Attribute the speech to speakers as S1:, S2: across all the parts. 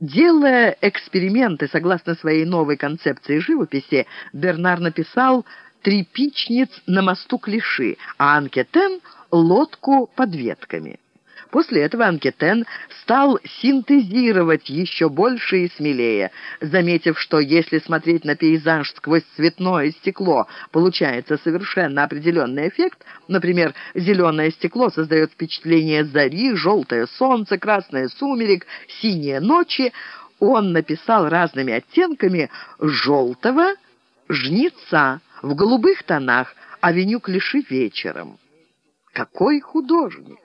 S1: Делая эксперименты согласно своей новой концепции живописи, Бернар написал «Трепичниц на мосту Клиши», а Анкетен — «Лодку под ветками». После этого Анкетен стал синтезировать еще больше и смелее, заметив, что если смотреть на пейзаж сквозь цветное стекло, получается совершенно определенный эффект. Например, зеленое стекло создает впечатление зари, желтое солнце, красное сумерек, синие ночи. Он написал разными оттенками желтого жнеца в голубых тонах, авеню Клиши вечером. Какой художник!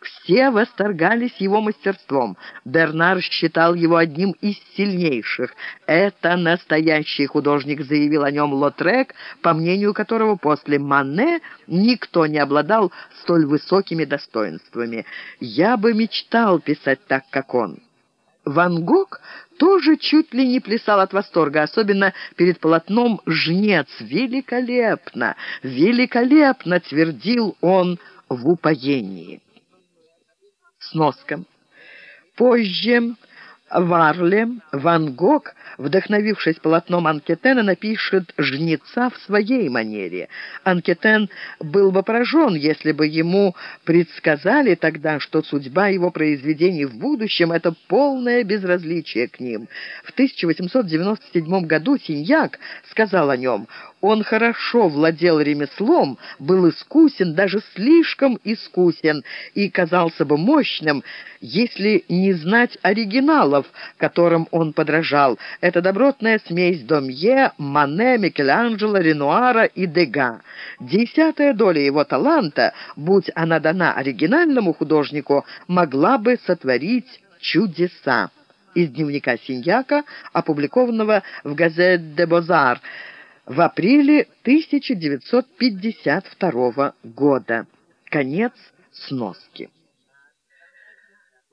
S1: Все восторгались его мастерством. Бернар считал его одним из сильнейших. «Это настоящий художник», — заявил о нем Лотрек, по мнению которого после Мане никто не обладал столь высокими достоинствами. «Я бы мечтал писать так, как он». Ван Гог тоже чуть ли не плясал от восторга, особенно перед полотном «Жнец». «Великолепно! Великолепно!» — твердил он в упоении. Сноска. Позже Варле Ван Гог, вдохновившись полотном Анкетена, напишет «Жнеца» в своей манере. Анкетен был бы поражен, если бы ему предсказали тогда, что судьба его произведений в будущем — это полное безразличие к ним. В 1897 году Синьяк сказал о нем он хорошо владел ремеслом, был искусен, даже слишком искусен, и казался бы мощным, если не знать оригиналов, которым он подражал. Это добротная смесь Домье, Мане, Микеланджело, Ренуара и Дега. Десятая доля его таланта, будь она дана оригинальному художнику, могла бы сотворить чудеса. Из дневника Синьяка, опубликованного в «Газет де Бозар», в апреле 1952 года. Конец сноски.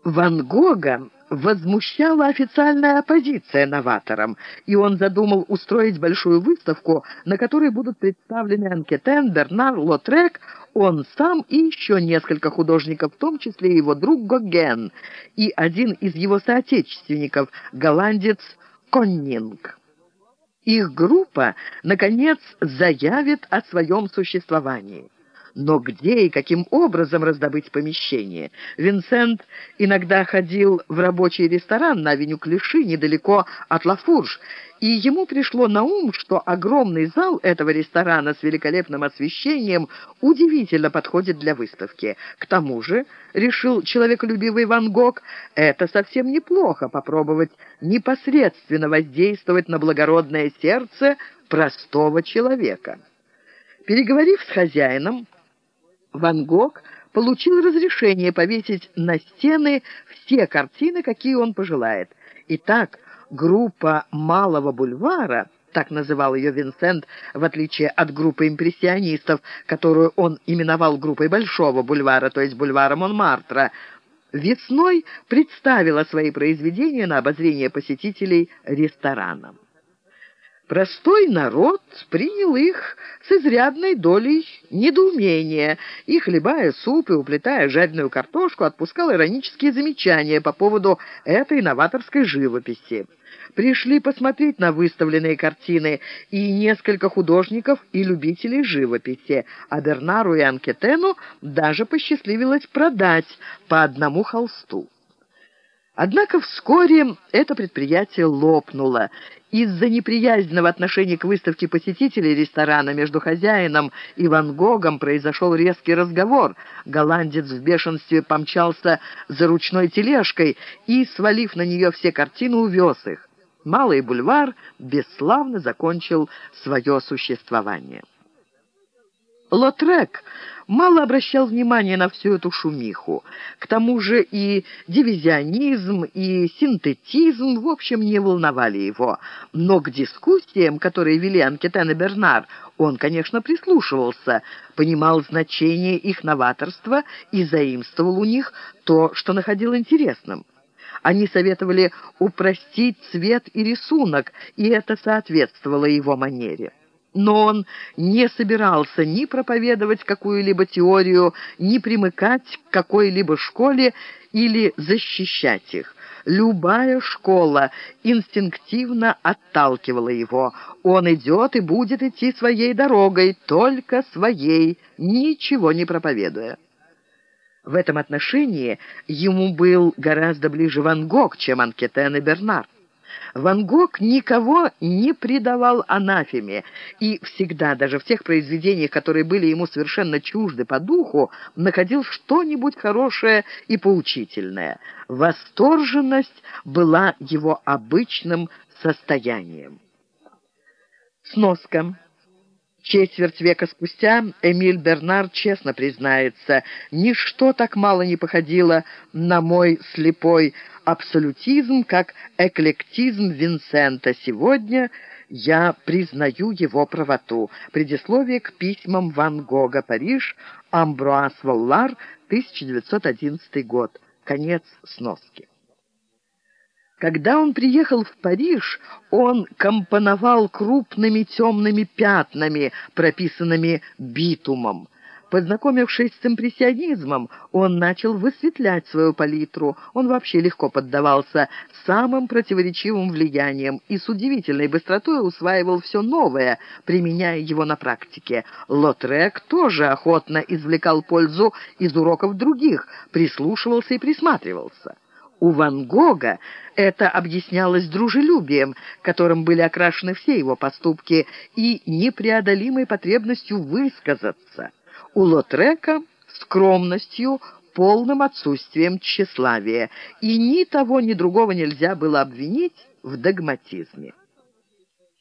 S1: Ван Гога возмущала официальная оппозиция новаторам, и он задумал устроить большую выставку, на которой будут представлены Анкетен, Бернар, Лотрек, он сам и еще несколько художников, в том числе его друг Гоген и один из его соотечественников, голландец Коннинг их группа, наконец, заявит о своем существовании. Но где и каким образом раздобыть помещение? Винсент иногда ходил в рабочий ресторан на авеню Клиши, недалеко от Лафурж, и ему пришло на ум, что огромный зал этого ресторана с великолепным освещением удивительно подходит для выставки. К тому же, решил человеколюбивый Ван Гог, это совсем неплохо попробовать непосредственно воздействовать на благородное сердце простого человека. Переговорив с хозяином, Ван Гог получил разрешение повесить на стены все картины, какие он пожелает. Итак, группа «Малого бульвара» так называл ее Винсент, в отличие от группы импрессионистов, которую он именовал группой Большого бульвара, то есть бульвара Монмартра, весной представила свои произведения на обозрение посетителей ресторанам. Простой народ принял их с изрядной долей недоумения и, хлебая суп и уплетая жареную картошку, отпускал иронические замечания по поводу этой новаторской живописи. Пришли посмотреть на выставленные картины и несколько художников и любителей живописи, а Бернару и Анкетену даже посчастливилось продать по одному холсту. Однако вскоре это предприятие лопнуло. Из-за неприязненного отношения к выставке посетителей ресторана между хозяином и Ван Гогом произошел резкий разговор. Голландец в бешенстве помчался за ручной тележкой и, свалив на нее все картины, увез их. Малый бульвар бесславно закончил свое существование. Лотрек мало обращал внимания на всю эту шумиху. К тому же и дивизионизм, и синтетизм, в общем, не волновали его. Но к дискуссиям, которые вели Анкетен и Бернар, он, конечно, прислушивался, понимал значение их новаторства и заимствовал у них то, что находил интересным. Они советовали упростить цвет и рисунок, и это соответствовало его манере. Но он не собирался ни проповедовать какую-либо теорию, ни примыкать к какой-либо школе или защищать их. Любая школа инстинктивно отталкивала его. Он идет и будет идти своей дорогой, только своей, ничего не проповедуя. В этом отношении ему был гораздо ближе Ван Гог, чем Анкетен и Бернар. Ван Гог никого не предавал анафеме и всегда, даже в тех произведениях, которые были ему совершенно чужды по духу, находил что-нибудь хорошее и поучительное. Восторженность была его обычным состоянием. Сноска. Четверть века спустя Эмиль Бернар честно признается, «Ничто так мало не походило на мой слепой абсолютизм, как эклектизм Винсента. Сегодня я признаю его правоту». Предисловие к письмам Ван Гога, Париж, Амбруас Воллар, 1911 год. Конец сноски. Когда он приехал в Париж, он компоновал крупными темными пятнами, прописанными битумом. Познакомившись с импрессионизмом, он начал высветлять свою палитру. Он вообще легко поддавался самым противоречивым влияниям и с удивительной быстротой усваивал все новое, применяя его на практике. Лотрек тоже охотно извлекал пользу из уроков других, прислушивался и присматривался. У Ван Гога это объяснялось дружелюбием, которым были окрашены все его поступки, и непреодолимой потребностью высказаться. У Лотрека — скромностью, полным отсутствием тщеславия, и ни того, ни другого нельзя было обвинить в догматизме.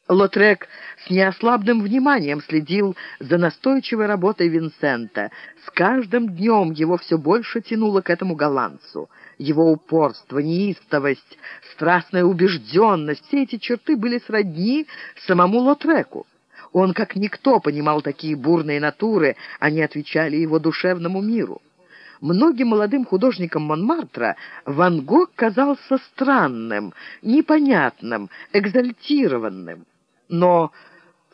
S1: Лотрек с неослабным вниманием следил за настойчивой работой Винсента. С каждым днем его все больше тянуло к этому голландцу. Его упорство, неистовость, страстная убежденность — все эти черты были сродни самому Лотреку. Он, как никто, понимал такие бурные натуры, они отвечали его душевному миру. Многим молодым художникам Монмартра Ван Гог казался странным, непонятным, экзальтированным. Но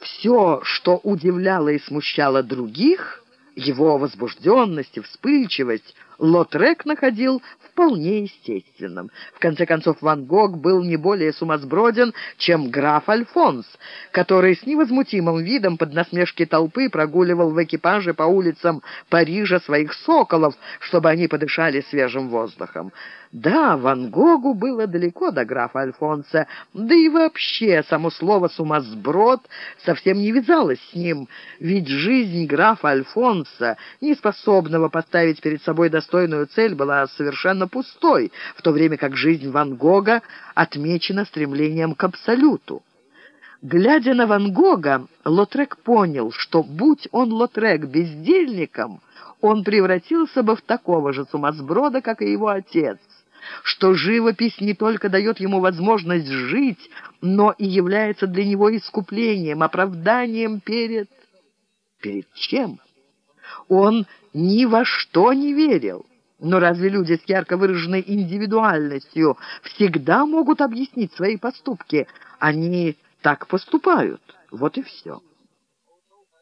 S1: все, что удивляло и смущало других, его возбужденность и вспыльчивость, Лотрек находил вполне естественным. В конце концов, Ван Гог был не более сумасброден, чем граф Альфонс, который с невозмутимым видом под насмешки толпы прогуливал в экипаже по улицам Парижа своих соколов, чтобы они подышали свежим воздухом. Да, Ван Гогу было далеко до графа Альфонса, да и вообще само слово «сумасброд» совсем не вязалось с ним, ведь жизнь графа Альфонса, неспособного поставить перед собой достойную цель, была совершенно пустой, в то время как жизнь Ван Гога отмечена стремлением к абсолюту. Глядя на Ван Гога, Лотрек понял, что, будь он Лотрек бездельником, он превратился бы в такого же сумасброда, как и его отец что живопись не только дает ему возможность жить, но и является для него искуплением, оправданием перед... Перед чем? Он ни во что не верил. Но разве люди с ярко выраженной индивидуальностью всегда могут объяснить свои поступки? Они так поступают. Вот и все.